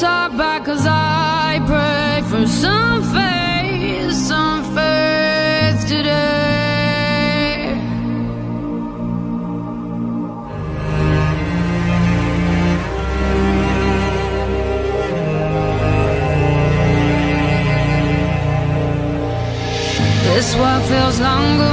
talk back cause I pray for some faith, some faith today. This walk feels longer